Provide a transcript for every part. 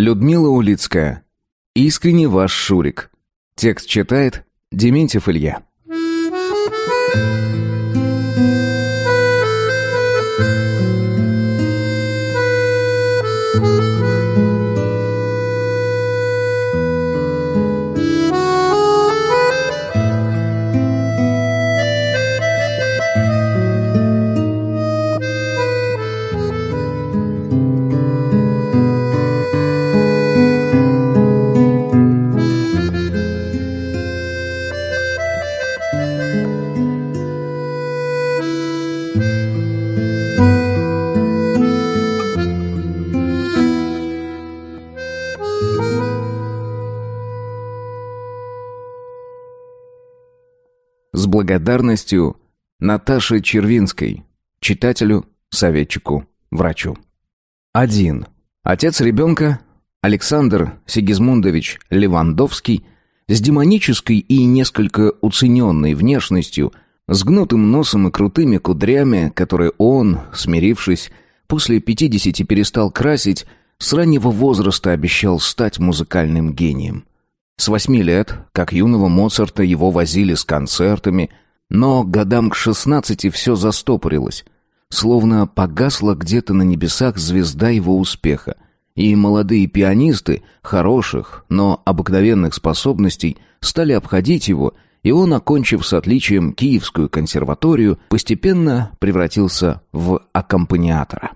Людмила Улицкая. Искренне ваш Шурик. Текст читает Дементьев Илья. Thank you. благодарностью Наташе Червинской, читателю, советчику, врачу. 1. Отец ребенка Александр Сигизмундович Левандовский с демонической и несколько уцененной внешностью, с гнутым носом и крутыми кудрями, которые он, смирившись, после 50 перестал красить, с раннего возраста обещал стать музыкальным гением. С восьми лет, как юного Моцарта, его возили с концертами, но годам к шестнадцати все застопорилось. Словно погасла где-то на небесах звезда его успеха. И молодые пианисты, хороших, но обыкновенных способностей, стали обходить его, и он, окончив с отличием Киевскую консерваторию, постепенно превратился в аккомпаниатора.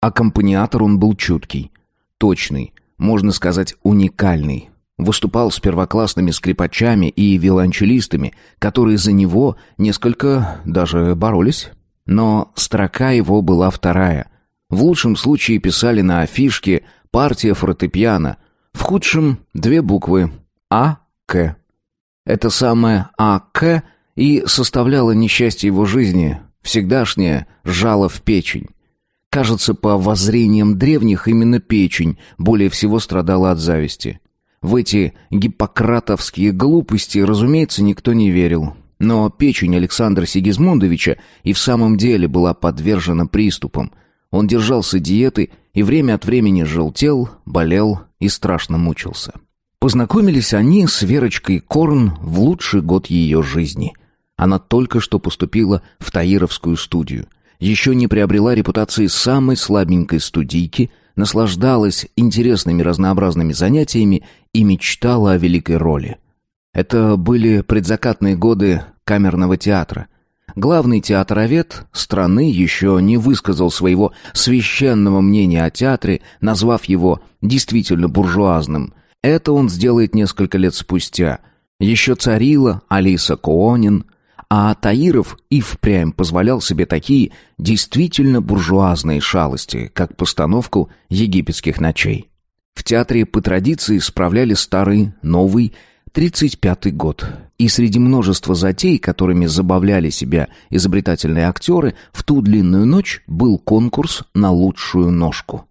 Аккомпаниатор он был чуткий, точный, можно сказать, уникальный, Выступал с первоклассными скрипачами и виолончелистами, которые за него несколько даже боролись. Но строка его была вторая. В лучшем случае писали на афишке «Партия фортепиано», в худшем — две буквы «А-К». Это самое «А-К» и составляло несчастье его жизни, всегдашнее жало в печень. Кажется, по воззрениям древних именно печень более всего страдала от зависти. В эти гиппократовские глупости, разумеется, никто не верил. Но печень Александра Сигизмундовича и в самом деле была подвержена приступам. Он держался диеты и время от времени желтел, болел и страшно мучился. Познакомились они с Верочкой Корн в лучший год ее жизни. Она только что поступила в Таировскую студию. Еще не приобрела репутации самой слабенькой студийки – наслаждалась интересными разнообразными занятиями и мечтала о великой роли. Это были предзакатные годы камерного театра. Главный театровед страны еще не высказал своего священного мнения о театре, назвав его действительно буржуазным. Это он сделает несколько лет спустя. Еще царила Алиса Коонин, а Таиров и впрямь позволял себе такие действительно буржуазные шалости, как постановку египетских ночей. В театре по традиции справляли старый, новый, 35-й год. И среди множества затей, которыми забавляли себя изобретательные актеры, в ту длинную ночь был конкурс на лучшую ножку.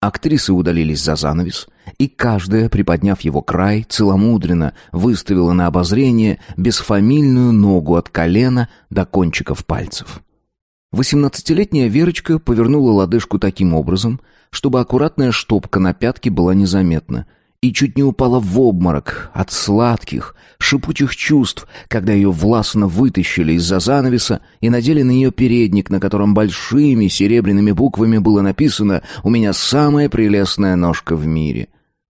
Актрисы удалились за занавес, и каждая, приподняв его край, целомудренно выставила на обозрение бесфамильную ногу от колена до кончиков пальцев. Восемнадцатилетняя Верочка повернула лодыжку таким образом, чтобы аккуратная штопка на пятке была незаметна, и чуть не упала в обморок от сладких, шипучих чувств, когда ее властно вытащили из-за занавеса и надели на нее передник, на котором большими серебряными буквами было написано «У меня самая прелестная ножка в мире».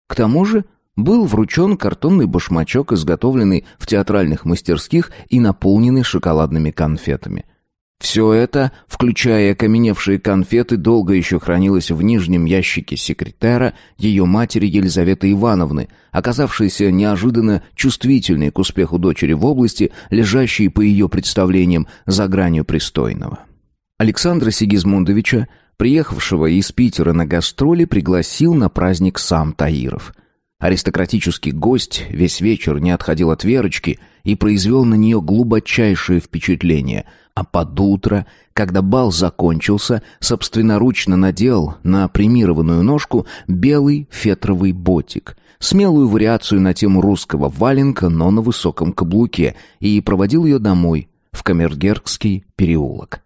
К тому же был вручен картонный башмачок, изготовленный в театральных мастерских и наполненный шоколадными конфетами. Все это, включая окаменевшие конфеты, долго еще хранилось в нижнем ящике секретера ее матери Елизаветы Ивановны, оказавшейся неожиданно чувствительной к успеху дочери в области, лежащей, по ее представлениям, за гранью пристойного. Александра Сигизмундовича, приехавшего из Питера на гастроли, пригласил на праздник сам Таиров. Аристократический гость весь вечер не отходил от Верочки и произвел на нее глубочайшее впечатление – а под утро, когда бал закончился, собственноручно надел на примированную ножку белый фетровый ботик, смелую вариацию на тему русского валенка, но на высоком каблуке, и проводил ее домой, в Камергергский переулок.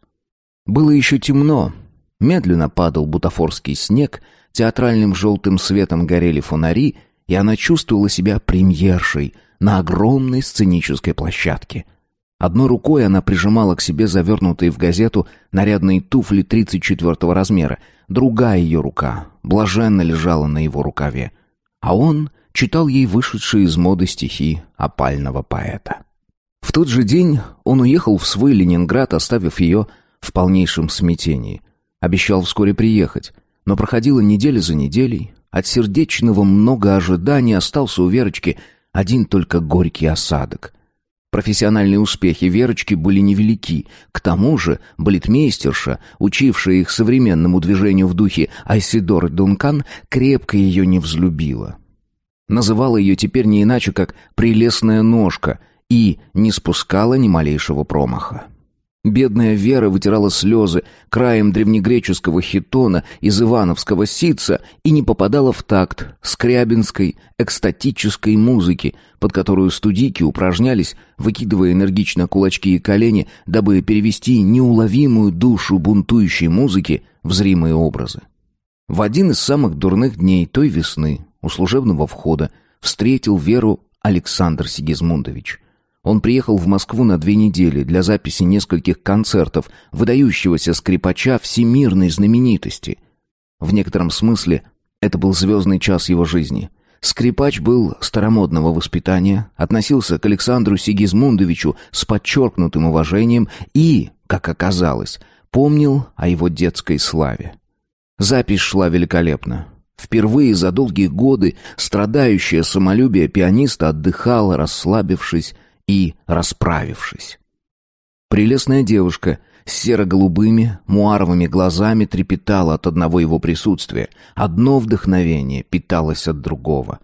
Было еще темно, медленно падал бутафорский снег, театральным желтым светом горели фонари, и она чувствовала себя премьершей на огромной сценической площадке — Одной рукой она прижимала к себе завернутые в газету нарядные туфли 34-го размера. Другая ее рука блаженно лежала на его рукаве. А он читал ей вышедшие из моды стихи опального поэта. В тот же день он уехал в свой Ленинград, оставив ее в полнейшем смятении. Обещал вскоре приехать, но проходила неделя за неделей. От сердечного много ожиданий остался у Верочки один только горький осадок — Профессиональные успехи Верочки были невелики. К тому же балетмейстерша, учившая их современному движению в духе Айсидор Дункан, крепко ее не взлюбила. Называла ее теперь не иначе, как «прелестная ножка» и не спускала ни малейшего промаха. Бедная Вера вытирала слезы краем древнегреческого хитона из ивановского ситца и не попадала в такт скрябинской экстатической музыки, под которую студики упражнялись, выкидывая энергично кулачки и колени, дабы перевести неуловимую душу бунтующей музыки в зримые образы. В один из самых дурных дней той весны у служебного входа встретил Веру Александр Сигизмундович. Он приехал в Москву на две недели для записи нескольких концертов выдающегося скрипача всемирной знаменитости. В некотором смысле это был звездный час его жизни. Скрипач был старомодного воспитания, относился к Александру Сигизмундовичу с подчеркнутым уважением и, как оказалось, помнил о его детской славе. Запись шла великолепно. Впервые за долгие годы страдающее самолюбие пианиста отдыхало, расслабившись, и расправившись. Прелестная девушка с серо-голубыми, муаровыми глазами трепетала от одного его присутствия. Одно вдохновение питалось от другого.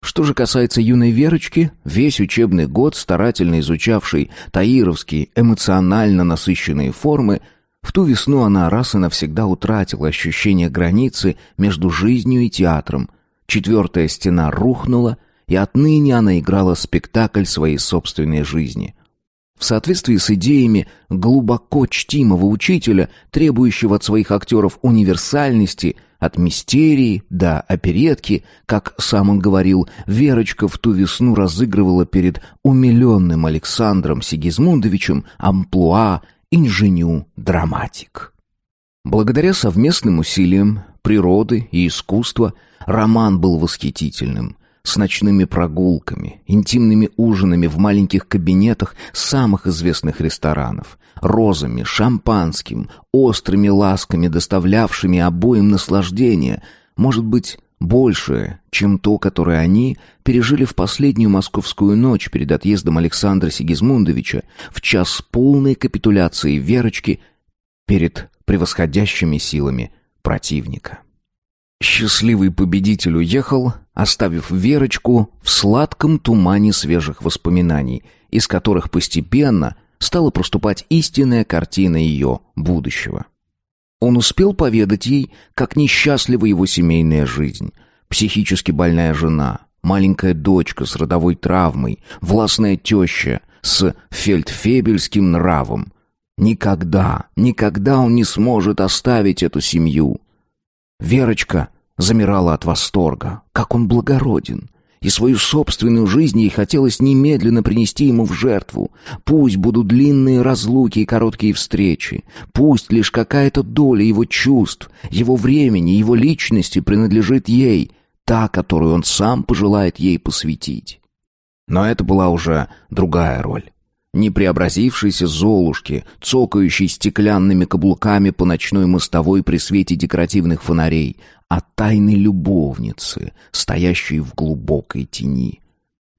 Что же касается юной Верочки, весь учебный год, старательно изучавшей таировские эмоционально насыщенные формы, в ту весну она раз и навсегда утратила ощущение границы между жизнью и театром. Четвертая стена рухнула — и отныне она играла спектакль своей собственной жизни. В соответствии с идеями глубоко чтимого учителя, требующего от своих актеров универсальности, от мистерии до оперетки, как сам он говорил, Верочка в ту весну разыгрывала перед умиленным Александром Сигизмундовичем амплуа «Инженю-драматик». Благодаря совместным усилиям природы и искусства роман был восхитительным – с ночными прогулками, интимными ужинами в маленьких кабинетах самых известных ресторанов, розами, шампанским, острыми ласками, доставлявшими обоим наслаждение, может быть, большее, чем то, которое они пережили в последнюю московскую ночь перед отъездом Александра Сигизмундовича в час полной капитуляции Верочки перед превосходящими силами противника. Счастливый победитель уехал, оставив Верочку в сладком тумане свежих воспоминаний, из которых постепенно стала проступать истинная картина ее будущего. Он успел поведать ей, как несчастлива его семейная жизнь, психически больная жена, маленькая дочка с родовой травмой, властная теща с фельдфебельским нравом. Никогда, никогда он не сможет оставить эту семью. Верочка — замирала от восторга. Как он благороден! И свою собственную жизнь ей хотелось немедленно принести ему в жертву. Пусть будут длинные разлуки и короткие встречи. Пусть лишь какая-то доля его чувств, его времени, его личности принадлежит ей, та, которую он сам пожелает ей посвятить. Но это была уже другая роль не преобразившейся Золушки, цокающей стеклянными каблуками по ночной мостовой при свете декоративных фонарей, а тайны любовницы, стоящей в глубокой тени.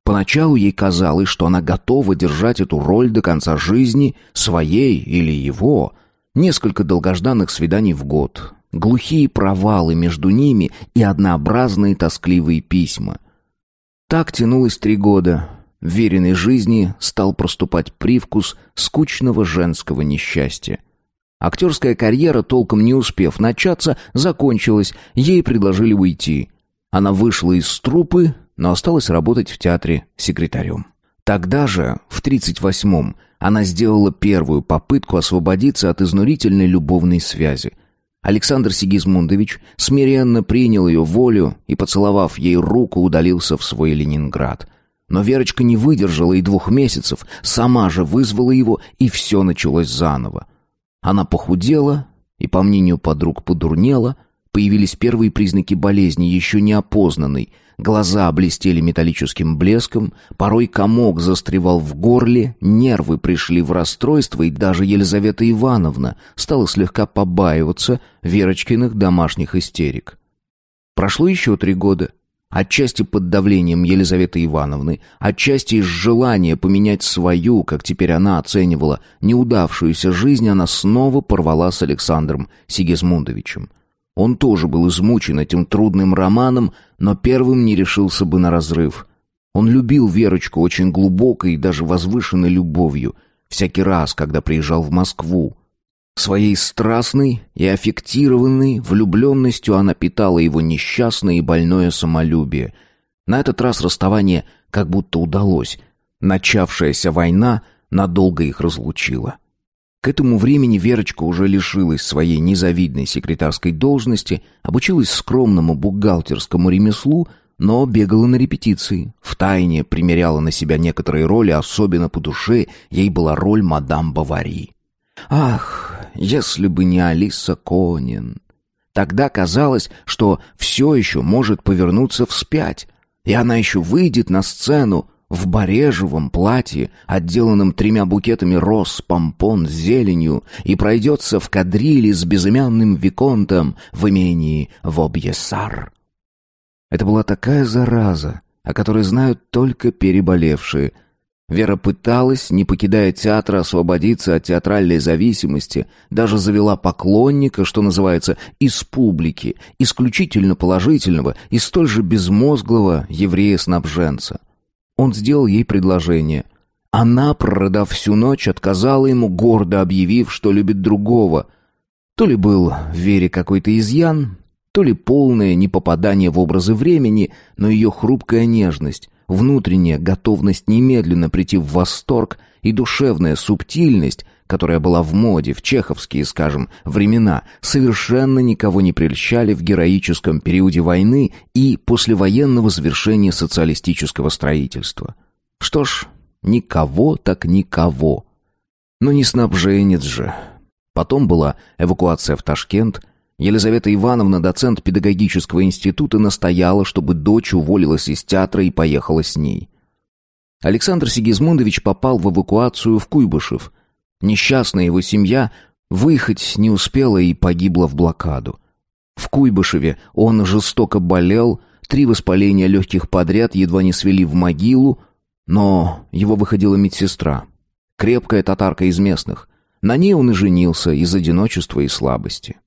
Поначалу ей казалось, что она готова держать эту роль до конца жизни, своей или его. Несколько долгожданных свиданий в год, глухие провалы между ними и однообразные тоскливые письма. Так тянулось три года. В веренной жизни стал проступать привкус скучного женского несчастья. Актерская карьера, толком не успев начаться, закончилась, ей предложили уйти. Она вышла из трупы, но осталась работать в театре секретарем. Тогда же, в 38-м, она сделала первую попытку освободиться от изнурительной любовной связи. Александр Сигизмундович смиренно принял ее волю и, поцеловав ей руку, удалился в свой Ленинград. Но Верочка не выдержала и двух месяцев, сама же вызвала его, и все началось заново. Она похудела и, по мнению подруг, подурнела. Появились первые признаки болезни, еще не опознанной. Глаза блестели металлическим блеском, порой комок застревал в горле, нервы пришли в расстройство, и даже Елизавета Ивановна стала слегка побаиваться Верочкиных домашних истерик. Прошло еще три года — Отчасти под давлением Елизаветы Ивановны, отчасти из желания поменять свою, как теперь она оценивала, неудавшуюся жизнь, она снова порвала с Александром Сигизмундовичем. Он тоже был измучен этим трудным романом, но первым не решился бы на разрыв. Он любил Верочку очень глубокой и даже возвышенной любовью. Всякий раз, когда приезжал в Москву, Своей страстной и аффектированной влюбленностью она питала его несчастное и больное самолюбие. На этот раз расставание как будто удалось. Начавшаяся война надолго их разлучила. К этому времени Верочка уже лишилась своей незавидной секретарской должности, обучилась скромному бухгалтерскому ремеслу, но бегала на репетиции, втайне примеряла на себя некоторые роли, особенно по душе ей была роль мадам Баварии. Ах, если бы не Алиса Конин. Тогда казалось, что все еще может повернуться вспять, и она еще выйдет на сцену в барежевом платье, отделанном тремя букетами роз, помпон, зеленью, и пройдется в кадриле с безымянным виконтом в имении Вобьесар. Это была такая зараза, о которой знают только переболевшие – Вера пыталась, не покидая театра, освободиться от театральной зависимости, даже завела поклонника, что называется, из публики, исключительно положительного и столь же безмозглого еврея-снабженца. Он сделал ей предложение. Она, прорыдав всю ночь, отказала ему, гордо объявив, что любит другого. То ли был в Вере какой-то изъян, то ли полное непопадание в образы времени, но ее хрупкая нежность, внутренняя готовность немедленно прийти в восторг и душевная субтильность, которая была в моде в чеховские, скажем, времена, совершенно никого не прельщали в героическом периоде войны и послевоенного завершения социалистического строительства. Что ж, никого так никого. Но не снабженец же. Потом была эвакуация в Ташкент, Елизавета Ивановна, доцент педагогического института, настояла, чтобы дочь уволилась из театра и поехала с ней. Александр Сигизмундович попал в эвакуацию в Куйбышев. Несчастная его семья выехать не успела и погибла в блокаду. В Куйбышеве он жестоко болел, три воспаления легких подряд едва не свели в могилу, но его выходила медсестра, крепкая татарка из местных. На ней он и женился из одиночества и слабости.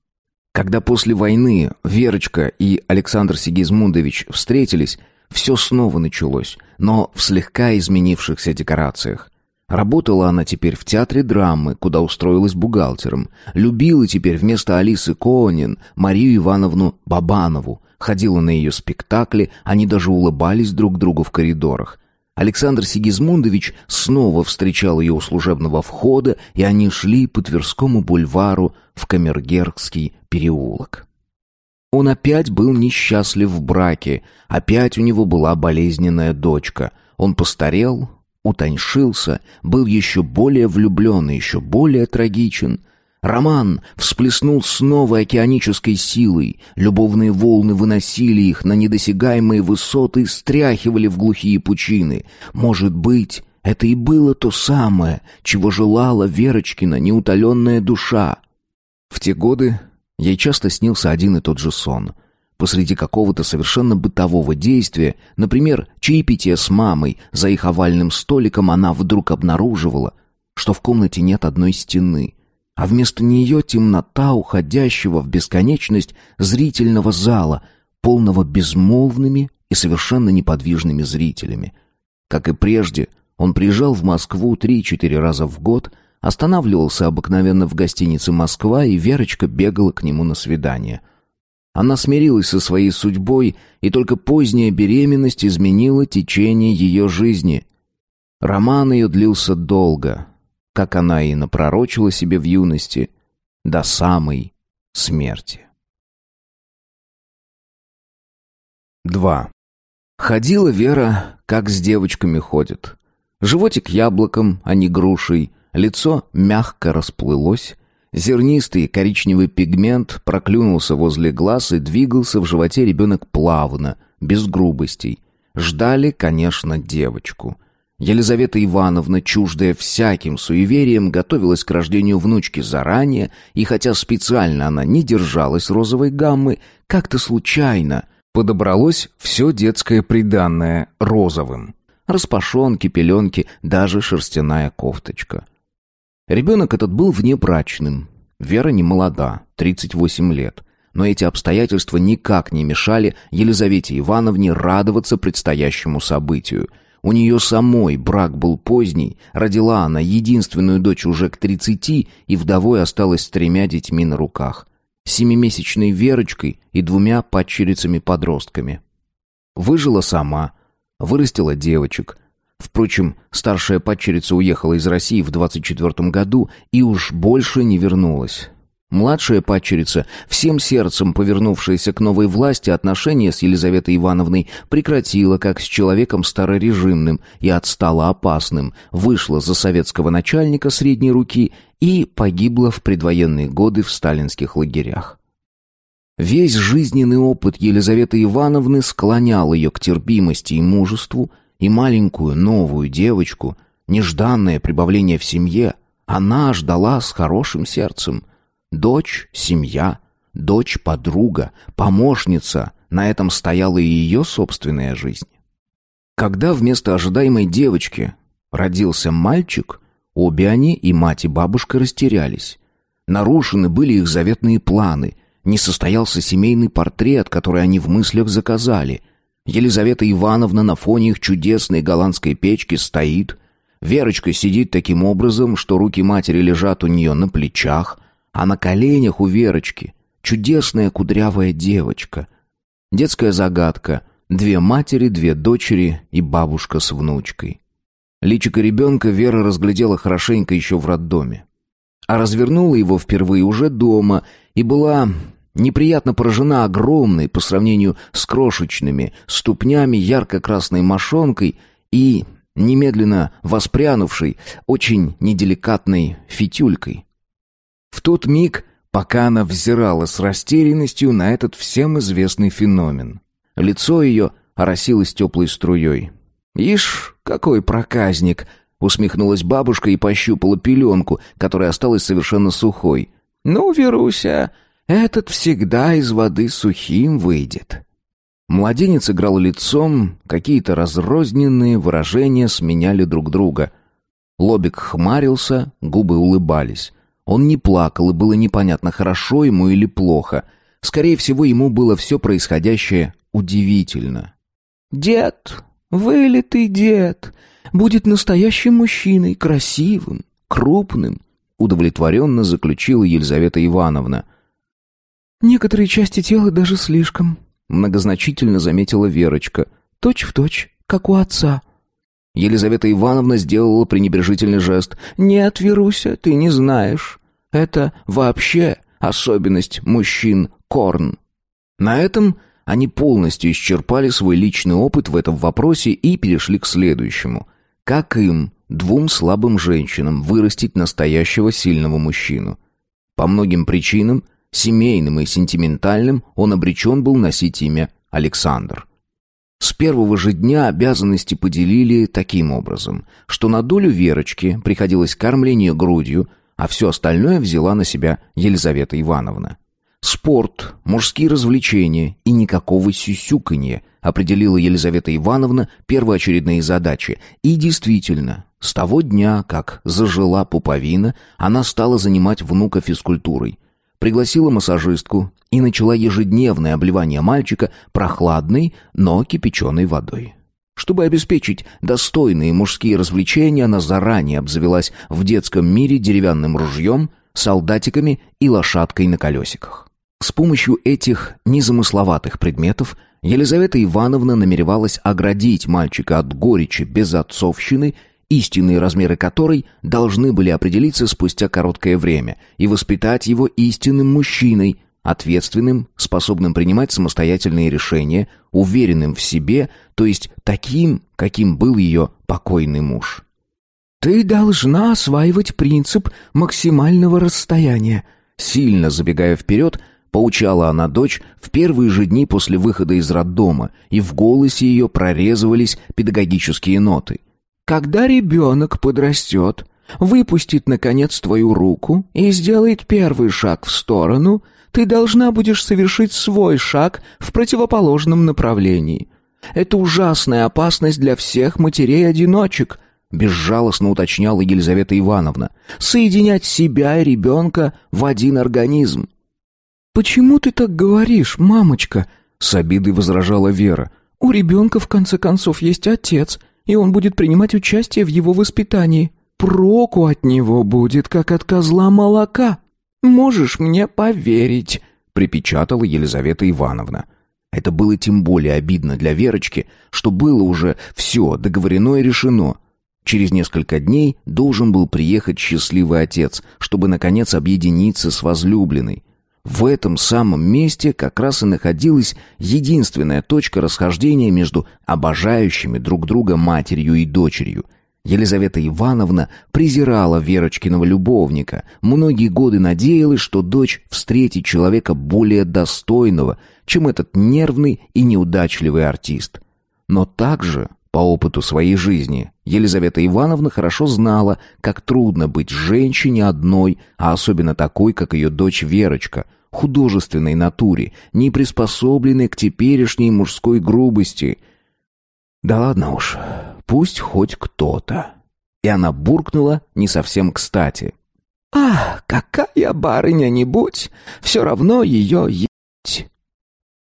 Когда после войны Верочка и Александр Сигизмундович встретились, все снова началось, но в слегка изменившихся декорациях. Работала она теперь в театре драмы, куда устроилась бухгалтером. Любила теперь вместо Алисы Коонин Марию Ивановну Бабанову. Ходила на ее спектакли, они даже улыбались друг другу в коридорах. Александр Сигизмундович снова встречал ее у служебного входа, и они шли по Тверскому бульвару в Камергергский переулок. Он опять был несчастлив в браке, опять у него была болезненная дочка. Он постарел, утоньшился, был еще более влюблен и еще более трагичен — Роман всплеснул снова океанической силой. Любовные волны выносили их на недосягаемые высоты и стряхивали в глухие пучины. Может быть, это и было то самое, чего желала Верочкина неутоленная душа. В те годы ей часто снился один и тот же сон. Посреди какого-то совершенно бытового действия, например, чаепития с мамой, за их овальным столиком она вдруг обнаруживала, что в комнате нет одной стены — а вместо нее темнота уходящего в бесконечность зрительного зала, полного безмолвными и совершенно неподвижными зрителями. Как и прежде, он приезжал в Москву три-четыре раза в год, останавливался обыкновенно в гостинице «Москва», и Верочка бегала к нему на свидание. Она смирилась со своей судьбой, и только поздняя беременность изменила течение ее жизни. Роман ее длился долго, как она и напророчила себе в юности, до самой смерти. 2. Ходила Вера, как с девочками ходит. Животик яблоком, а не грушей, лицо мягко расплылось, Зернистый коричневый пигмент проклюнулся возле глаз и двигался в животе ребенок плавно, без грубостей. Ждали, конечно, девочку. Елизавета Ивановна, чуждая всяким суевериям, готовилась к рождению внучки заранее, и хотя специально она не держалась розовой гаммы, как-то случайно подобралось все детское приданное розовым. Распашонки, пеленки, даже шерстяная кофточка. Ребенок этот был внебрачным. Вера не молода, 38 лет. Но эти обстоятельства никак не мешали Елизавете Ивановне радоваться предстоящему событию – у нее самой брак был поздний, родила она единственную дочь уже к 30 и вдовой осталась с тремя детьми на руках. Семимесячной Верочкой и двумя падчерицами-подростками. Выжила сама, вырастила девочек. Впрочем, старшая падчерица уехала из России в 24 году и уж больше не вернулась. Младшая падчерица, всем сердцем повернувшаяся к новой власти, отношения с Елизаветой Ивановной прекратила, как с человеком старорежимным, и отстала опасным, вышла за советского начальника средней руки и погибла в предвоенные годы в сталинских лагерях. Весь жизненный опыт Елизаветы Ивановны склонял ее к терпимости и мужеству, и маленькую новую девочку, нежданное прибавление в семье, она ждала с хорошим сердцем – Дочь, семья, дочь, подруга, помощница — на этом стояла и ее собственная жизнь. Когда вместо ожидаемой девочки родился мальчик, обе они, и мать, и бабушка, растерялись. Нарушены были их заветные планы, не состоялся семейный портрет, который они в мыслях заказали. Елизавета Ивановна на фоне их чудесной голландской печки стоит. Верочка сидит таким образом, что руки матери лежат у нее на плечах а на коленях у Верочки чудесная кудрявая девочка. Детская загадка. Две матери, две дочери и бабушка с внучкой. Личико ребенка Вера разглядела хорошенько еще в роддоме. А развернула его впервые уже дома и была неприятно поражена огромной по сравнению с крошечными ступнями ярко-красной мошонкой и немедленно воспрянувшей очень неделикатной фитюлькой. В тот миг, пока она взирала с растерянностью на этот всем известный феномен. Лицо ее оросилось теплой струей. «Ишь, какой проказник!» — усмехнулась бабушка и пощупала пеленку, которая осталась совершенно сухой. «Ну, Веруся, этот всегда из воды сухим выйдет». Младенец играл лицом, какие-то разрозненные выражения сменяли друг друга. Лобик хмарился, губы улыбались. Он не плакал, и было непонятно, хорошо ему или плохо. Скорее всего, ему было все происходящее удивительно. «Дед, вылитый дед, будет настоящим мужчиной, красивым, крупным», удовлетворенно заключила Елизавета Ивановна. «Некоторые части тела даже слишком», многозначительно заметила Верочка. «Точь в точь, как у отца». Елизавета Ивановна сделала пренебрежительный жест. «Нет, Веруся, ты не знаешь. Это вообще особенность мужчин Корн». На этом они полностью исчерпали свой личный опыт в этом вопросе и перешли к следующему. Как им, двум слабым женщинам, вырастить настоящего сильного мужчину? По многим причинам, семейным и сентиментальным, он обречен был носить имя Александр. С первого же дня обязанности поделили таким образом, что на долю Верочки приходилось кормление грудью, а все остальное взяла на себя Елизавета Ивановна. Спорт, мужские развлечения и никакого сюсюканья определила Елизавета Ивановна первоочередные задачи. И действительно, с того дня, как зажила пуповина, она стала занимать внука физкультурой – пригласила массажистку и начала ежедневное обливание мальчика прохладной, но кипяченой водой. Чтобы обеспечить достойные мужские развлечения, она заранее обзавелась в детском мире деревянным ружьем, солдатиками и лошадкой на колесиках. С помощью этих незамысловатых предметов Елизавета Ивановна намеревалась оградить мальчика от горечи безотцовщины истинные размеры которой должны были определиться спустя короткое время, и воспитать его истинным мужчиной, ответственным, способным принимать самостоятельные решения, уверенным в себе, то есть таким, каким был ее покойный муж. «Ты должна осваивать принцип максимального расстояния», сильно забегая вперед, поучала она дочь в первые же дни после выхода из роддома, и в голосе ее прорезывались педагогические ноты – когда ребенок подрастет, выпустит, наконец, твою руку и сделает первый шаг в сторону, ты должна будешь совершить свой шаг в противоположном направлении. Это ужасная опасность для всех матерей-одиночек, безжалостно уточняла Елизавета Ивановна, соединять себя и ребенка в один организм. «Почему ты так говоришь, мамочка?» — с обидой возражала Вера. «У ребенка, в конце концов, есть отец, и он будет принимать участие в его воспитании. Проку от него будет, как от козла молока. Можешь мне поверить», — припечатала Елизавета Ивановна. Это было тем более обидно для Верочки, что было уже все договорено и решено. Через несколько дней должен был приехать счастливый отец, чтобы, наконец, объединиться с возлюбленной. В этом самом месте как раз и находилась единственная точка расхождения между обожающими друг друга матерью и дочерью. Елизавета Ивановна презирала Верочкиного любовника, многие годы надеялась, что дочь встретит человека более достойного, чем этот нервный и неудачливый артист. Но также по опыту своей жизни Елизавета Ивановна хорошо знала, как трудно быть женщине одной, а особенно такой, как ее дочь Верочка, художественной натуре, не приспособленной к теперешней мужской грубости. «Да ладно уж, пусть хоть кто-то». И она буркнула не совсем кстати. «Ах, какая барыня-нибудь, все равно ее есть».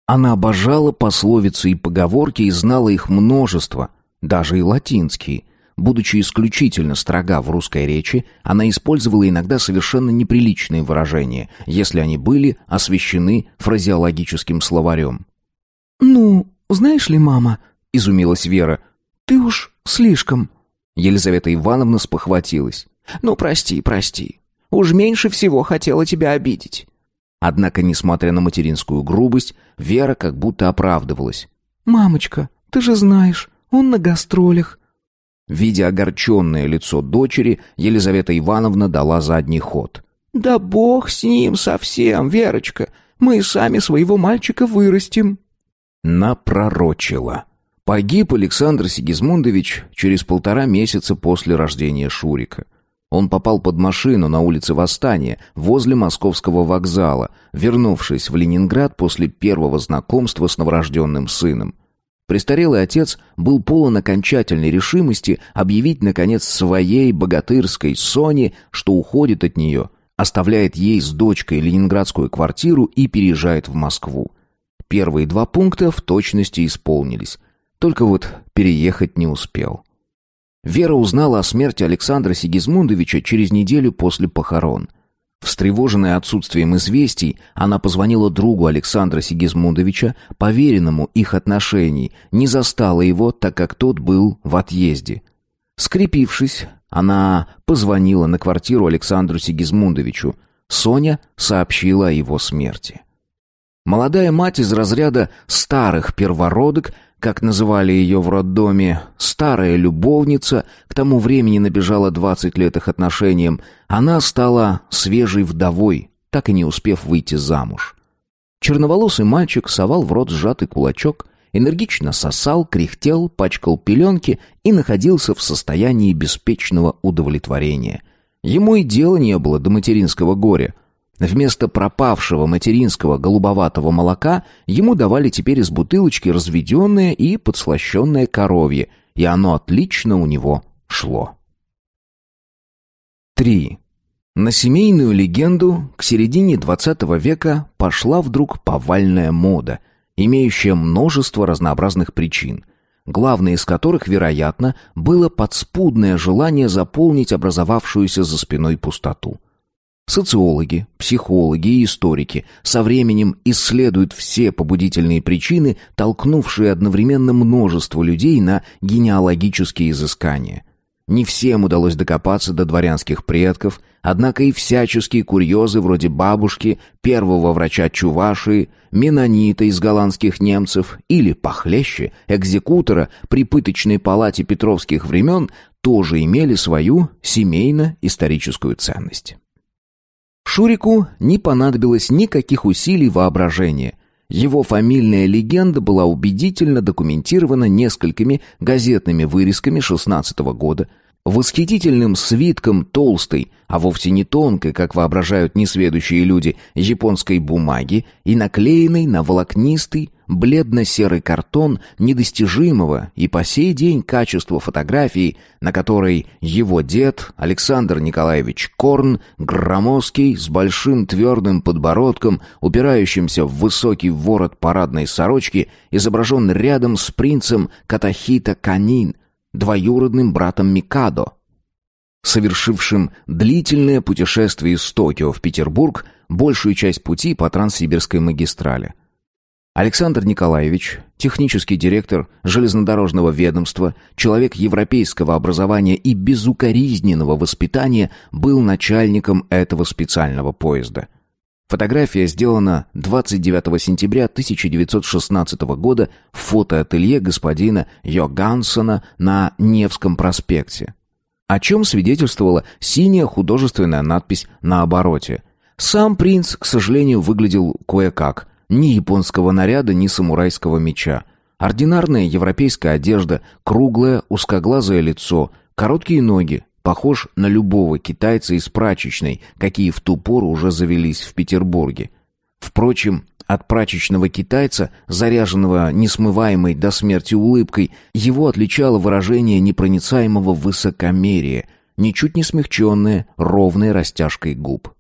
Она обожала пословицы и поговорки и знала их множество, даже и латинские. Будучи исключительно строга в русской речи, она использовала иногда совершенно неприличные выражения, если они были освещены фразеологическим словарем. «Ну, знаешь ли, мама», — изумилась Вера, — «ты уж слишком...» Елизавета Ивановна спохватилась. «Ну, прости, прости. Уж меньше всего хотела тебя обидеть. Однако, несмотря на материнскую грубость, Вера как будто оправдывалась. «Мамочка, ты же знаешь, он на гастролях». Видя огорченное лицо дочери, Елизавета Ивановна дала задний ход. «Да бог с ним совсем, Верочка! Мы и сами своего мальчика вырастим!» Напророчила. Погиб Александр Сигизмундович через полтора месяца после рождения Шурика. Он попал под машину на улице Восстания, возле московского вокзала, вернувшись в Ленинград после первого знакомства с новорожденным сыном. Престарелый отец был полон окончательной решимости объявить, наконец, своей богатырской Соне, что уходит от нее, оставляет ей с дочкой ленинградскую квартиру и переезжает в Москву. Первые два пункта в точности исполнились. Только вот переехать не успел. Вера узнала о смерти Александра Сигизмундовича через неделю после похорон. Встревоженная отсутствием известий, она позвонила другу Александра Сигизмундовича, поверенному их отношений, не застала его, так как тот был в отъезде. Скрепившись, она позвонила на квартиру Александру Сигизмундовичу. Соня сообщила о его смерти. Молодая мать из разряда старых первородок как называли ее в роддоме, старая любовница, к тому времени набежала 20 лет их отношениям, она стала свежей вдовой, так и не успев выйти замуж. Черноволосый мальчик совал в рот сжатый кулачок, энергично сосал, кряхтел, пачкал пеленки и находился в состоянии беспечного удовлетворения. Ему и дела не было до материнского горя — Вместо пропавшего материнского голубоватого молока ему давали теперь из бутылочки разведенное и подслащенное коровье, и оно отлично у него шло. 3. На семейную легенду к середине XX века пошла вдруг повальная мода, имеющая множество разнообразных причин, главной из которых, вероятно, было подспудное желание заполнить образовавшуюся за спиной пустоту – Социологи, психологи и историки со временем исследуют все побудительные причины, толкнувшие одновременно множество людей на генеалогические изыскания. Не всем удалось докопаться до дворянских предков, однако и всяческие курьезы вроде бабушки, первого врача Чувашии, менонита из голландских немцев или похлеще, экзекутора при пыточной палате петровских времен тоже имели свою семейно-историческую ценность. Шурику не понадобилось никаких усилий воображения. Его фамильная легенда была убедительно документирована несколькими газетными вырезками 16 -го года – восхитительным свитком толстой, а вовсе не тонкой, как воображают несведущие люди, японской бумаги и наклеенной на волокнистый, бледно-серый картон недостижимого и по сей день качества фотографии, на которой его дед Александр Николаевич Корн, громоздкий, с большим твердым подбородком, упирающимся в высокий ворот парадной сорочки, изображен рядом с принцем Катахита Канин, двоюродным братом Микадо, совершившим длительное путешествие из Токио в Петербург большую часть пути по Транссибирской магистрали. Александр Николаевич, технический директор железнодорожного ведомства, человек европейского образования и безукоризненного воспитания, был начальником этого специального поезда – Фотография сделана 29 сентября 1916 года в фотоателье господина Йогансона на Невском проспекте. О чем свидетельствовала синяя художественная надпись на обороте. Сам принц, к сожалению, выглядел кое-как. Ни японского наряда, ни самурайского меча. Ординарная европейская одежда, круглое, узкоглазое лицо, короткие ноги, похож на любого китайца из прачечной, какие в ту пору уже завелись в Петербурге. Впрочем, от прачечного китайца, заряженного несмываемой до смерти улыбкой, его отличало выражение непроницаемого высокомерия, ничуть не смягченное ровной растяжкой губ.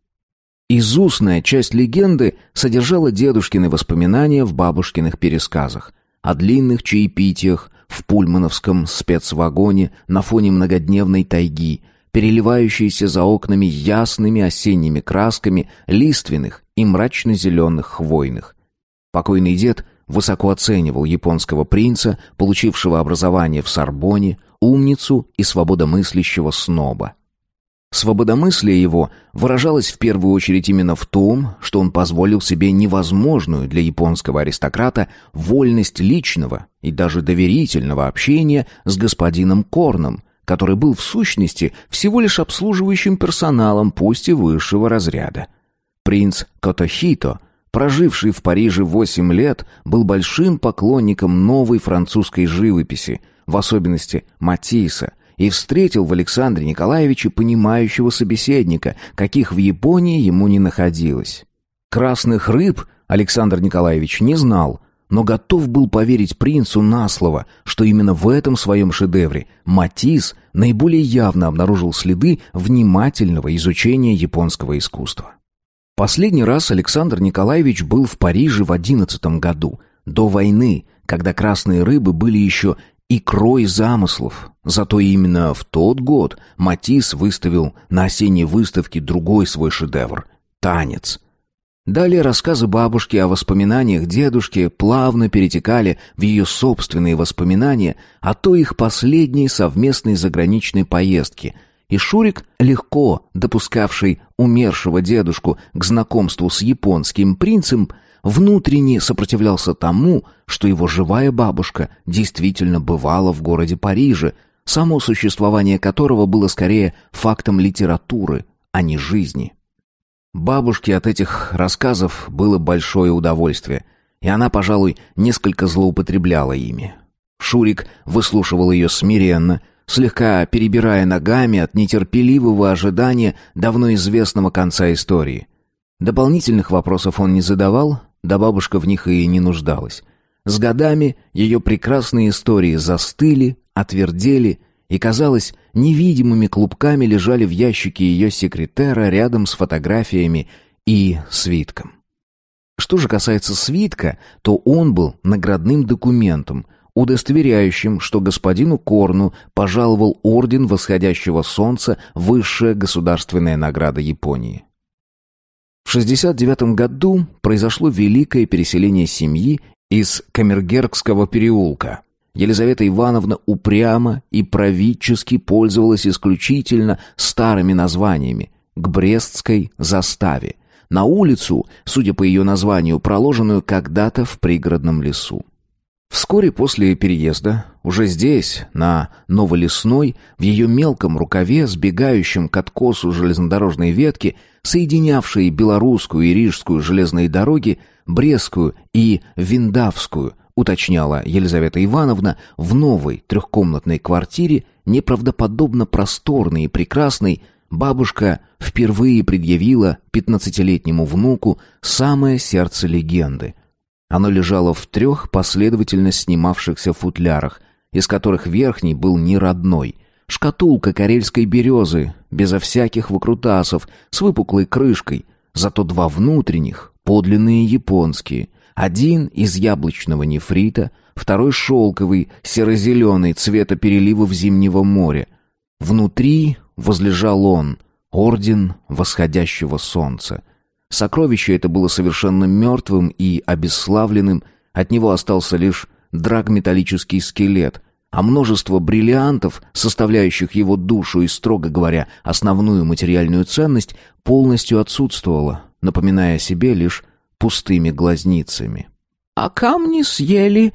Изустная часть легенды содержала дедушкины воспоминания в бабушкиных пересказах – о длинных чаепитиях в пульмановском спецвагоне на фоне многодневной тайги, переливающейся за окнами ясными осенними красками лиственных и мрачно-зеленых хвойных. Покойный дед высоко оценивал японского принца, получившего образование в Сорбоне, умницу и свободомыслящего сноба. Свободомыслие его выражалось в первую очередь именно в том, что он позволил себе невозможную для японского аристократа вольность личного и даже доверительного общения с господином Корном, который был в сущности всего лишь обслуживающим персоналом, пусть и высшего разряда. Принц Котохито, проживший в Париже 8 лет, был большим поклонником новой французской живописи, в особенности Матисса, и встретил в Александре Николаевиче понимающего собеседника, каких в Японии ему не находилось. Красных рыб Александр Николаевич не знал, но готов был поверить принцу на слово, что именно в этом своем шедевре Матисс наиболее явно обнаружил следы внимательного изучения японского искусства. Последний раз Александр Николаевич был в Париже в 11 году, до войны, когда красные рыбы были еще икрой замыслов. Зато именно в тот год Матисс выставил на осенней выставке другой свой шедевр — «Танец». Далее рассказы бабушки о воспоминаниях дедушки плавно перетекали в ее собственные воспоминания а о той их последней совместной заграничной поездке. И Шурик, легко допускавший умершего дедушку к знакомству с японским принцем, внутренне сопротивлялся тому, что его живая бабушка действительно бывала в городе Париже, само существование которого было скорее фактом литературы, а не жизни. Бабушке от этих рассказов было большое удовольствие, и она, пожалуй, несколько злоупотребляла ими. Шурик выслушивал ее смиренно, слегка перебирая ногами от нетерпеливого ожидания давно известного конца истории. Дополнительных вопросов он не задавал, да бабушка в них и не нуждалась. С годами ее прекрасные истории застыли, отвердели, и, казалось, невидимыми клубками лежали в ящике ее секретера рядом с фотографиями и свитком. Что же касается свитка, то он был наградным документом, удостоверяющим, что господину Корну пожаловал орден восходящего солнца, высшая государственная награда Японии. 1969 году произошло великое переселение семьи из Камергергского переулка. Елизавета Ивановна упрямо и правительски пользовалась исключительно старыми названиями к Брестской заставе, на улицу, судя по ее названию, проложенную когда-то в пригородном лесу. Вскоре после переезда, уже здесь, на Новолесной, в ее мелком рукаве, сбегающем к откосу железнодорожной ветки, соединявшие белорусскую и рижскую железные дороги, Брестскую и Виндавскую, уточняла Елизавета Ивановна, в новой трехкомнатной квартире, неправдоподобно просторной и прекрасной, бабушка впервые предъявила пятнадцатилетнему внуку самое сердце легенды. Оно лежало в трех последовательно снимавшихся футлярах, из которых верхний был не родной, Шкатулка карельской березы, безо всяких выкрутасов, с выпуклой крышкой. Зато два внутренних, подлинные японские. Один из яблочного нефрита, второй шелковый, серо-зеленый, цвета переливов зимнего моря. Внутри возлежал он, орден восходящего солнца. Сокровище это было совершенно мертвым и обесславленным, от него остался лишь драгметаллический скелет — а множество бриллиантов, составляющих его душу и, строго говоря, основную материальную ценность, полностью отсутствовало, напоминая себе лишь пустыми глазницами. «А камни съели.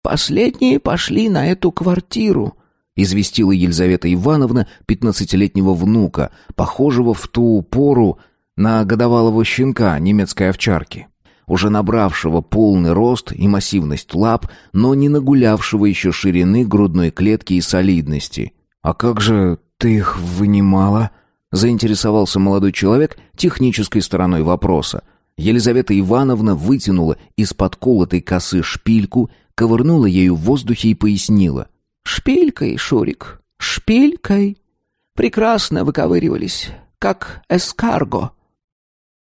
Последние пошли на эту квартиру», — известила Елизавета Ивановна пятнадцатилетнего внука, похожего в ту пору на годовалого щенка немецкой овчарки уже набравшего полный рост и массивность лап, но не нагулявшего еще ширины грудной клетки и солидности. «А как же ты их вынимала?» — заинтересовался молодой человек технической стороной вопроса. Елизавета Ивановна вытянула из-под колотой косы шпильку, ковырнула ею в воздухе и пояснила. «Шпилькой, Шурик, шпилькой. Прекрасно выковыривались, как эскарго».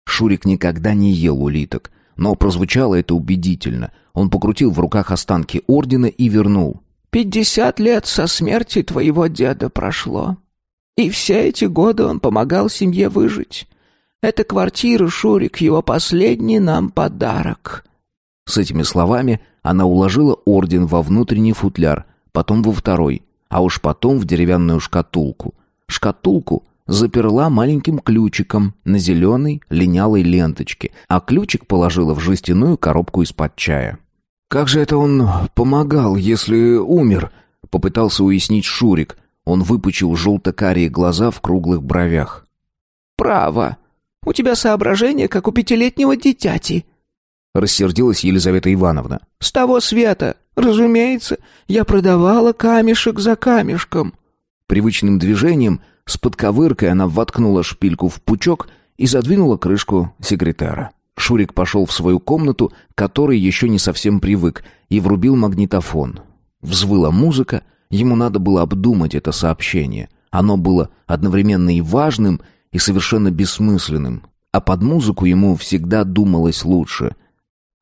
Шурик никогда не ел улиток, но прозвучало это убедительно. Он покрутил в руках останки ордена и вернул. «Пятьдесят лет со смерти твоего деда прошло. И все эти годы он помогал семье выжить. Эта квартира, Шурик, его последний нам подарок». С этими словами она уложила орден во внутренний футляр, потом во второй, а уж потом в деревянную шкатулку. Шкатулку, заперла маленьким ключиком на зеленой линялой ленточке, а ключик положила в жестяную коробку из-под чая. «Как же это он помогал, если умер?» — попытался уяснить Шурик. Он выпучил желто-карие глаза в круглых бровях. «Право! У тебя соображение, как у пятилетнего дитяти!» Рассердилась Елизавета Ивановна. «С того света! Разумеется, я продавала камешек за камешком!» Привычным движением — с подковыркой она воткнула шпильку в пучок и задвинула крышку секретера. Шурик пошел в свою комнату, которой еще не совсем привык, и врубил магнитофон. Взвыла музыка, ему надо было обдумать это сообщение. Оно было одновременно и важным, и совершенно бессмысленным. А под музыку ему всегда думалось лучше —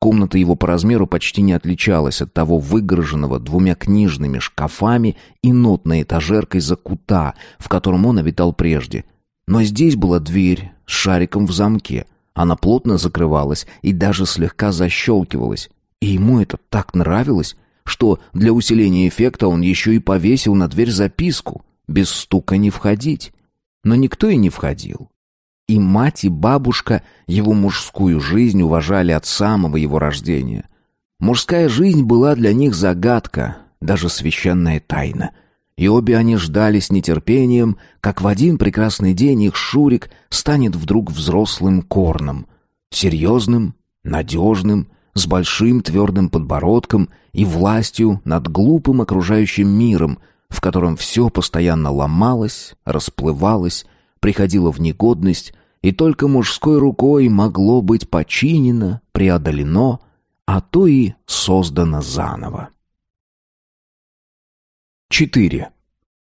Комната его по размеру почти не отличалась от того выгороженного двумя книжными шкафами и нотной этажеркой закута, в котором он обитал прежде. Но здесь была дверь с шариком в замке. Она плотно закрывалась и даже слегка защелкивалась. И ему это так нравилось, что для усиления эффекта он еще и повесил на дверь записку «Без стука не входить». Но никто и не входил. И мать, и бабушка его мужскую жизнь уважали от самого его рождения. Мужская жизнь была для них загадка, даже священная тайна. И обе они ждали с нетерпением, как в один прекрасный день их Шурик станет вдруг взрослым корном. Серьезным, надежным, с большим твердым подбородком и властью над глупым окружающим миром, в котором все постоянно ломалось, расплывалось, приходило в негодность, и только мужской рукой могло быть починено, преодолено, а то и создано заново. 4.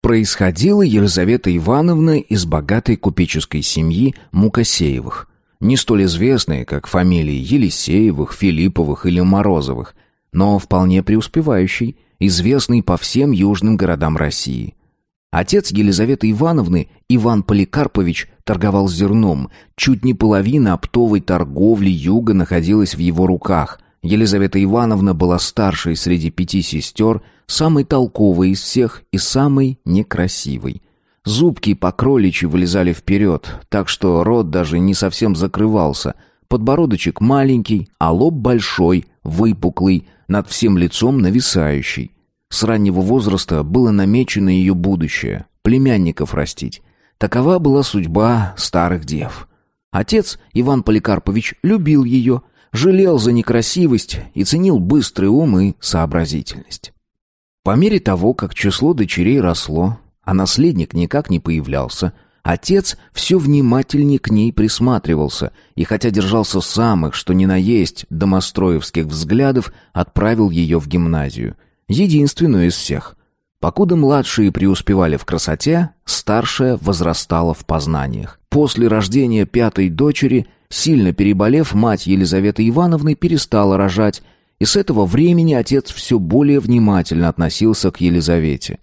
Происходила Елизавета Ивановна из богатой купеческой семьи Мукосеевых, не столь известной, как фамилии Елисеевых, Филипповых или Морозовых, но вполне преуспевающей, известной по всем южным городам России. Отец Елизаветы Ивановны, Иван Поликарпович, торговал зерном. Чуть не половина оптовой торговли юга находилась в его руках. Елизавета Ивановна была старшей среди пяти сестер, самой толковой из всех и самой некрасивой. Зубки по кроличьи вылезали вперед, так что рот даже не совсем закрывался. Подбородочек маленький, а лоб большой, выпуклый, над всем лицом нависающий. С раннего возраста было намечено ее будущее, племянников растить. Такова была судьба старых дев. Отец, Иван Поликарпович, любил ее, жалел за некрасивость и ценил быстрый ум и сообразительность. По мере того, как число дочерей росло, а наследник никак не появлялся, отец все внимательнее к ней присматривался, и хотя держался самых, что ни на есть, домостроевских взглядов, отправил ее в гимназию – единственную из всех. Покуда младшие преуспевали в красоте, старшая возрастала в познаниях. После рождения пятой дочери, сильно переболев, мать Елизаветы Ивановны перестала рожать, и с этого времени отец все более внимательно относился к Елизавете.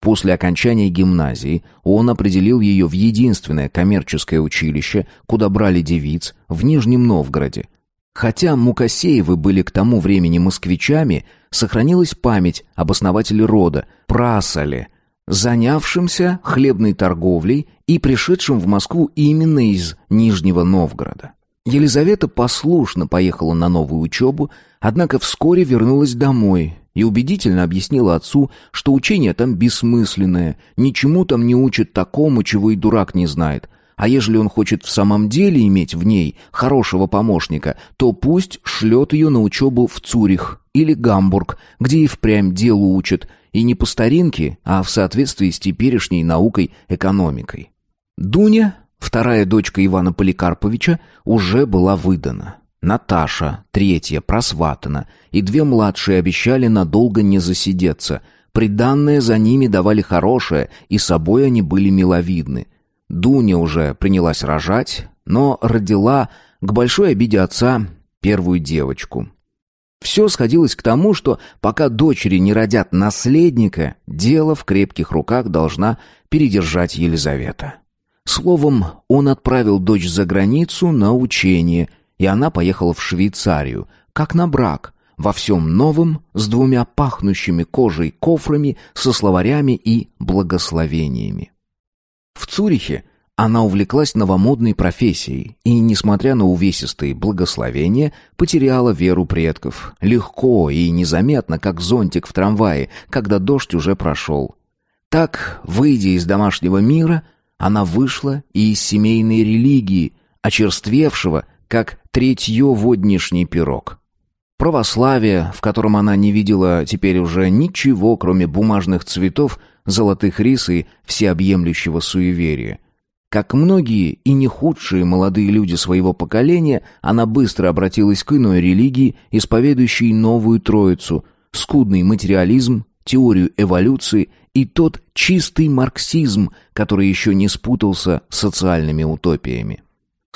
После окончания гимназии он определил ее в единственное коммерческое училище, куда брали девиц, в Нижнем Новгороде. Хотя Мукасеевы были к тому времени москвичами – сохранилась память об основателе рода, прасоле, занявшимся хлебной торговлей и пришедшим в Москву именно из Нижнего Новгорода. Елизавета послушно поехала на новую учебу, однако вскоре вернулась домой и убедительно объяснила отцу, что учение там бессмысленное, ничему там не учат такому, чего и дурак не знает, а ежели он хочет в самом деле иметь в ней хорошего помощника, то пусть шлет ее на учебу в Цюрих или Гамбург, где и впрямь делу учат, и не по старинке, а в соответствии с теперешней наукой-экономикой. Дуня, вторая дочка Ивана Поликарповича, уже была выдана. Наташа, третья, просватана, и две младшие обещали надолго не засидеться. Приданное за ними давали хорошее, и собой они были миловидны – Дуня уже принялась рожать, но родила, к большой обиде отца, первую девочку. Все сходилось к тому, что пока дочери не родят наследника, дело в крепких руках должна передержать Елизавета. Словом, он отправил дочь за границу на учение, и она поехала в Швейцарию, как на брак, во всем новом, с двумя пахнущими кожей кофрами, со словарями и благословениями. В Цюрихе она увлеклась новомодной профессией и, несмотря на увесистые благословения, потеряла веру предков. Легко и незаметно, как зонтик в трамвае, когда дождь уже прошел. Так, выйдя из домашнего мира, она вышла и из семейной религии, очерствевшего, как третье воднишний пирог. Православие, в котором она не видела теперь уже ничего, кроме бумажных цветов, — золотых рис и всеобъемлющего суеверия. Как многие и не худшие молодые люди своего поколения, она быстро обратилась к иной религии, исповедующей новую троицу – скудный материализм, теорию эволюции и тот чистый марксизм, который еще не спутался с социальными утопиями.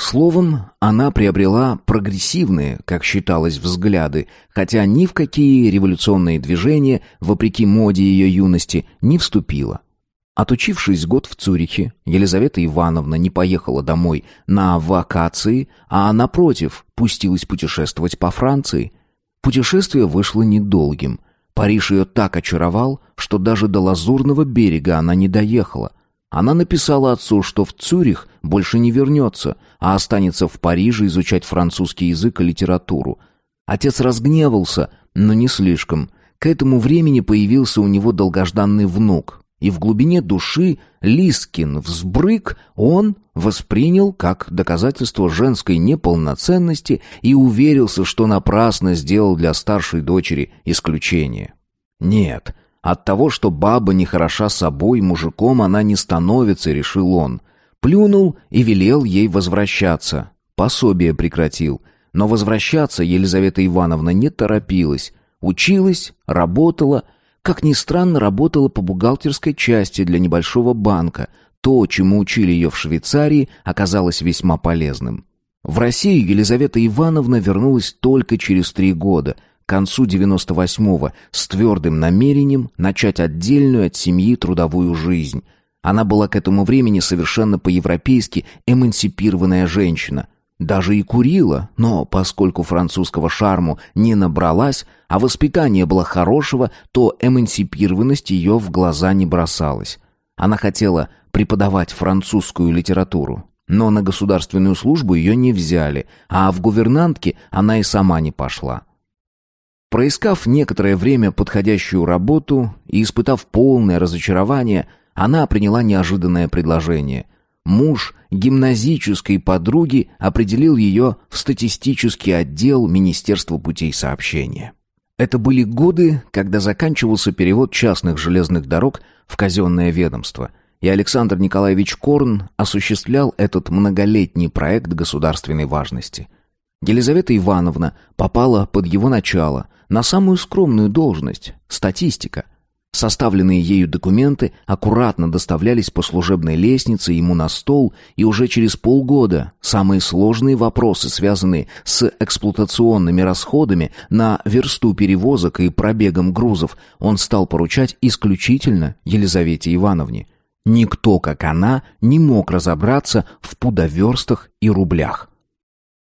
Словом, она приобрела прогрессивные, как считалось, взгляды, хотя ни в какие революционные движения, вопреки моде ее юности, не вступила. Отучившись год в Цюрихе, Елизавета Ивановна не поехала домой на вакации, а, напротив, пустилась путешествовать по Франции. Путешествие вышло недолгим. Париж ее так очаровал, что даже до Лазурного берега она не доехала. Она написала отцу, что в Цюрих больше не вернется, а останется в Париже изучать французский язык и литературу. Отец разгневался, но не слишком. К этому времени появился у него долгожданный внук, и в глубине души Лискин взбрык он воспринял как доказательство женской неполноценности и уверился, что напрасно сделал для старшей дочери исключение. Нет, от того, что баба не хороша собой, мужиком она не становится, решил он. Плюнул и велел ей возвращаться. Пособие прекратил. Но возвращаться Елизавета Ивановна не торопилась. Училась, работала. Как ни странно, работала по бухгалтерской части для небольшого банка. То, чему учили ее в Швейцарии, оказалось весьма полезным. В Россию Елизавета Ивановна вернулась только через три года, к концу 98-го, с твердым намерением начать отдельную от семьи трудовую жизнь – она была к этому времени совершенно по-европейски эмансипированная женщина. Даже и курила, но поскольку французского шарму не набралась, а воспитание было хорошего, то эмансипированность ее в глаза не бросалась. Она хотела преподавать французскую литературу, но на государственную службу ее не взяли, а в гувернантки она и сама не пошла. Проискав некоторое время подходящую работу и испытав полное разочарование – она приняла неожиданное предложение. Муж гимназической подруги определил ее в статистический отдел Министерства путей сообщения. Это были годы, когда заканчивался перевод частных железных дорог в казенное ведомство, и Александр Николаевич Корн осуществлял этот многолетний проект государственной важности. Елизавета Ивановна попала под его начало на самую скромную должность – статистика. Составленные ею документы аккуратно доставлялись по служебной лестнице ему на стол, и уже через полгода самые сложные вопросы, связанные с эксплуатационными расходами на версту перевозок и пробегом грузов, он стал поручать исключительно Елизавете Ивановне. Никто, как она, не мог разобраться в пудоверстах и рублях.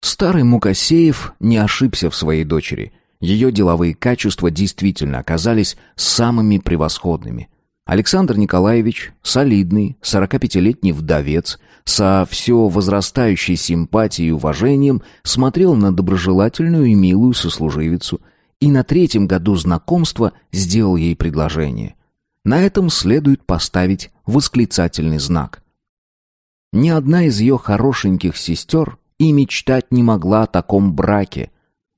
Старый Мукасеев не ошибся в своей дочери – ее деловые качества действительно оказались самыми превосходными. Александр Николаевич – солидный, 45-летний вдовец, со все возрастающей симпатией и уважением смотрел на доброжелательную и милую сослуживицу и на третьем году знакомства сделал ей предложение. На этом следует поставить восклицательный знак. Ни одна из ее хорошеньких сестер и мечтать не могла о таком браке –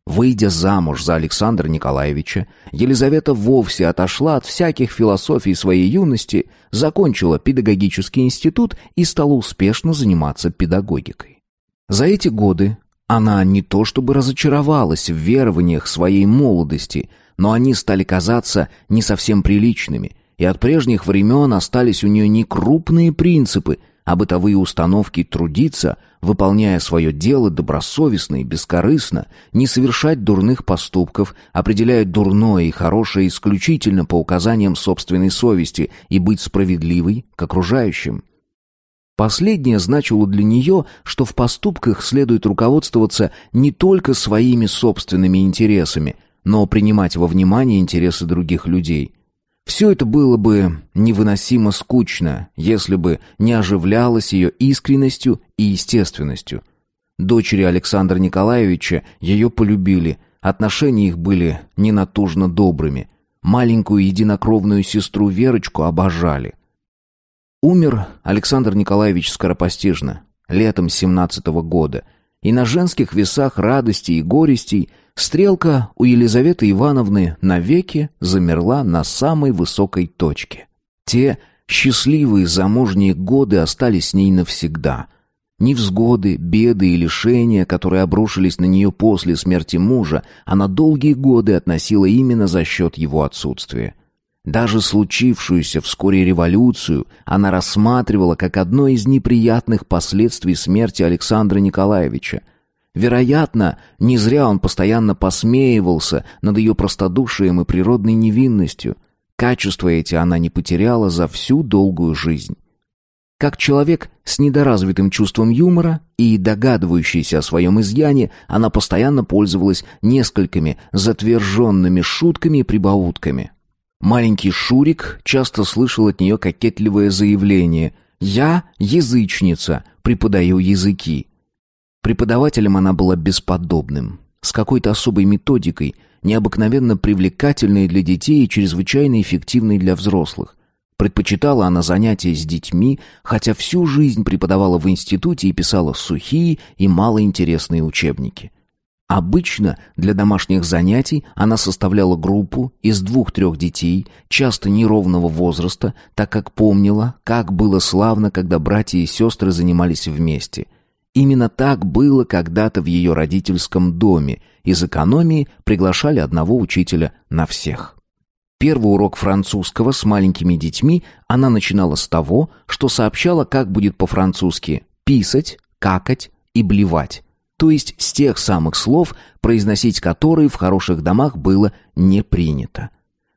Выйдя замуж за Александра Николаевича, Елизавета вовсе отошла от всяких философий своей юности, закончила педагогический институт и стала успешно заниматься педагогикой. За эти годы она не то чтобы разочаровалась в верованиях своей молодости, но они стали казаться не совсем приличными, и от прежних времен остались у нее не крупные принципы, а бытовые установки трудиться, выполняя свое дело добросовестно и бескорыстно, не совершать дурных поступков, определяют дурное и хорошее исключительно по указаниям собственной совести и быть справедливой к окружающим. Последнее значило для нее, что в поступках следует руководствоваться не только своими собственными интересами, но принимать во внимание интересы других людей – все это было бы невыносимо скучно, если бы не оживлялось ее искренностью и естественностью. Дочери Александра Николаевича ее полюбили, отношения их были ненатужно добрыми. Маленькую единокровную сестру Верочку обожали. Умер Александр Николаевич скоропостижно, летом семнадцатого года – и на женских весах радости и горестей стрелка у Елизаветы Ивановны навеки замерла на самой высокой точке. Те счастливые замужние годы остались с ней навсегда. Невзгоды, беды и лишения, которые обрушились на нее после смерти мужа, она долгие годы относила именно за счет его отсутствия. Даже случившуюся вскоре революцию она рассматривала как одно из неприятных последствий смерти Александра Николаевича. Вероятно, не зря он постоянно посмеивался над ее простодушием и природной невинностью. Качества эти она не потеряла за всю долгую жизнь. Как человек с недоразвитым чувством юмора и догадывающийся о своем изъяне, она постоянно пользовалась несколькими затверженными шутками и прибаутками. Маленький Шурик часто слышал от нее кокетливое заявление «Я язычница, преподаю языки». Преподавателем она была бесподобным, с какой-то особой методикой, необыкновенно привлекательной для детей и чрезвычайно эффективной для взрослых. Предпочитала она занятия с детьми, хотя всю жизнь преподавала в институте и писала сухие и малоинтересные учебники. Обычно для домашних занятий она составляла группу из двух-трех детей, часто неровного возраста, так как помнила, как было славно, когда братья и сестры занимались вместе. Именно так было когда-то в ее родительском доме. Из экономии приглашали одного учителя на всех. Первый урок французского с маленькими детьми она начинала с того, что сообщала, как будет по-французски «писать», «какать» и «блевать» то есть с тех самых слов, произносить которые в хороших домах было не принято.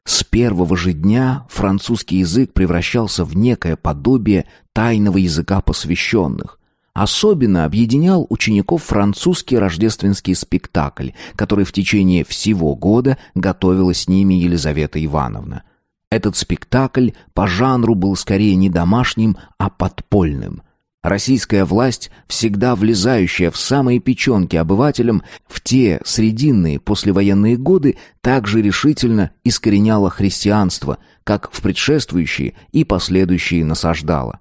С первого же дня французский язык превращался в некое подобие тайного языка посвященных. Особенно объединял учеников французский рождественский спектакль, который в течение всего года готовила с ними Елизавета Ивановна. Этот спектакль по жанру был скорее не домашним, а подпольным – Российская власть, всегда влезающая в самые печенки обывателям, в те срединные послевоенные годы также решительно искореняла христианство, как в предшествующие и последующие насаждала.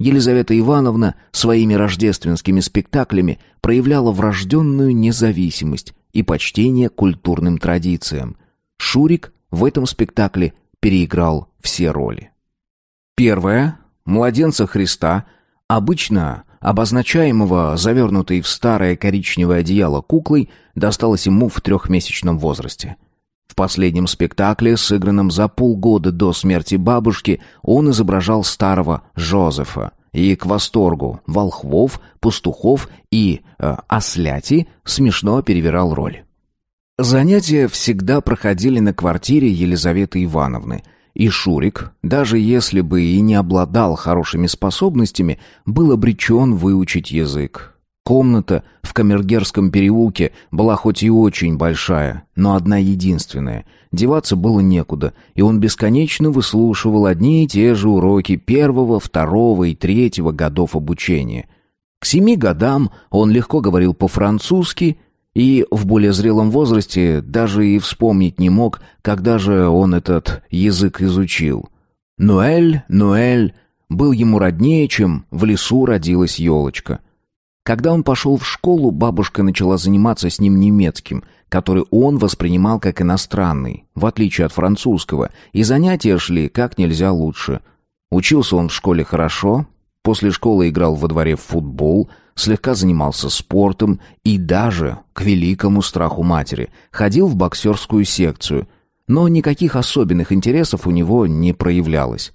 Елизавета Ивановна своими рождественскими спектаклями проявляла врожденную независимость и почтение культурным традициям. Шурик в этом спектакле переиграл все роли. Первое. Младенца Христа – Обычно обозначаемого завернутой в старое коричневое одеяло куклой досталось ему в трехмесячном возрасте. В последнем спектакле, сыгранном за полгода до смерти бабушки, он изображал старого Жозефа. И к восторгу волхвов, пастухов и э, осляти смешно перевирал роль. Занятия всегда проходили на квартире Елизаветы Ивановны – и Шурик, даже если бы и не обладал хорошими способностями, был обречен выучить язык. Комната в Камергерском переулке была хоть и очень большая, но одна единственная. Деваться было некуда, и он бесконечно выслушивал одни и те же уроки первого, второго и третьего годов обучения. К семи годам он легко говорил по-французски – и в более зрелом возрасте даже и вспомнить не мог, когда же он этот язык изучил. Ноэль, Ноэль, был ему роднее, чем в лесу родилась елочка. Когда он пошел в школу, бабушка начала заниматься с ним немецким, который он воспринимал как иностранный, в отличие от французского, и занятия шли как нельзя лучше. Учился он в школе хорошо, после школы играл во дворе в футбол – слегка занимался спортом и даже, к великому страху матери, ходил в боксерскую секцию, но никаких особенных интересов у него не проявлялось.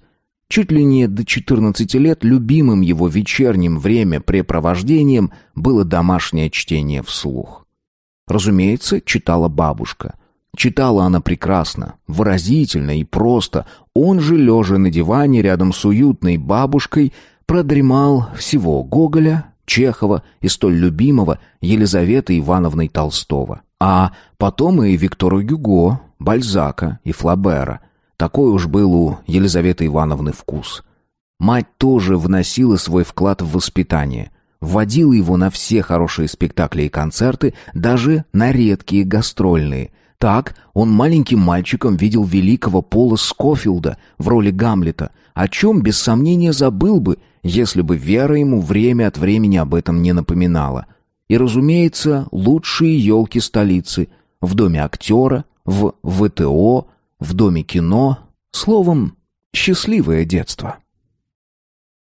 Чуть ли не до 14 лет любимым его вечерним времяпрепровождением было домашнее чтение вслух. Разумеется, читала бабушка. Читала она прекрасно, выразительно и просто. Он же, лежа на диване рядом с уютной бабушкой, продремал всего Гоголя, Чехова и столь любимого Елизаветы Ивановны Толстого. А потом и Виктора Гюго, Бальзака и Флабера. Такой уж был у Елизаветы Ивановны вкус. Мать тоже вносила свой вклад в воспитание. Вводила его на все хорошие спектакли и концерты, даже на редкие гастрольные – так он маленьким мальчиком видел великого Пола Скофилда в роли Гамлета, о чем без сомнения забыл бы, если бы Вера ему время от времени об этом не напоминала. И, разумеется, лучшие елки столицы в Доме актера, в ВТО, в Доме кино. Словом, счастливое детство.